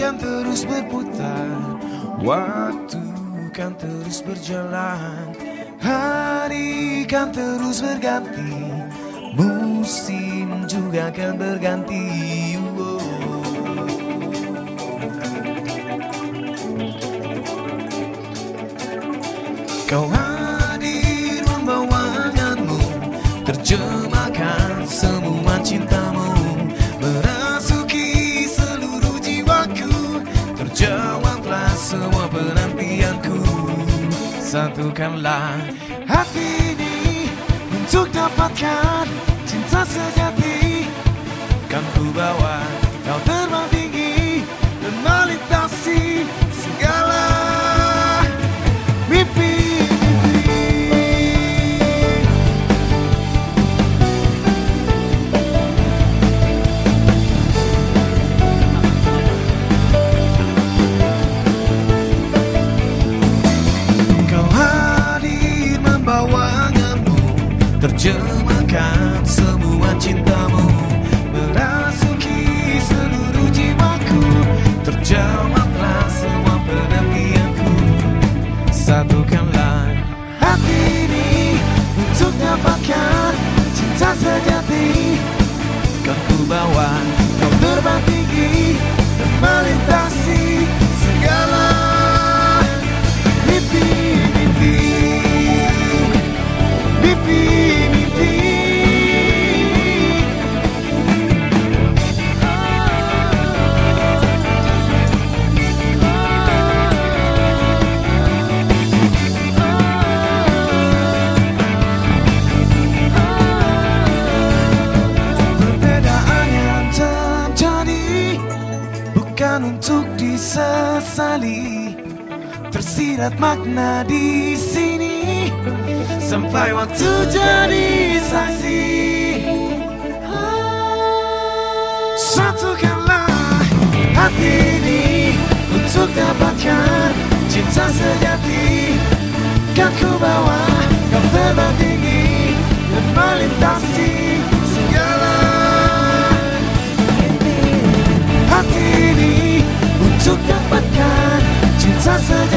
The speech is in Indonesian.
terus berputar. Waktu kan terus berjalan. Hari kan terus berganti. Musim juga akan berganti. Kau hadir membawaanmu Terjemahkan semua Satukanlah hati ini Untuk dapatkan cinta sejati. Kan ku bawa Terjemahkan semua Bukan untuk disesali Tersirat makna di sini. Sampai waktu jadi saksi. Satukanlah hati ini Untuk dapatkan cinta sejati Kan ku bawa cinta sejati